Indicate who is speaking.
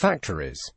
Speaker 1: Factories.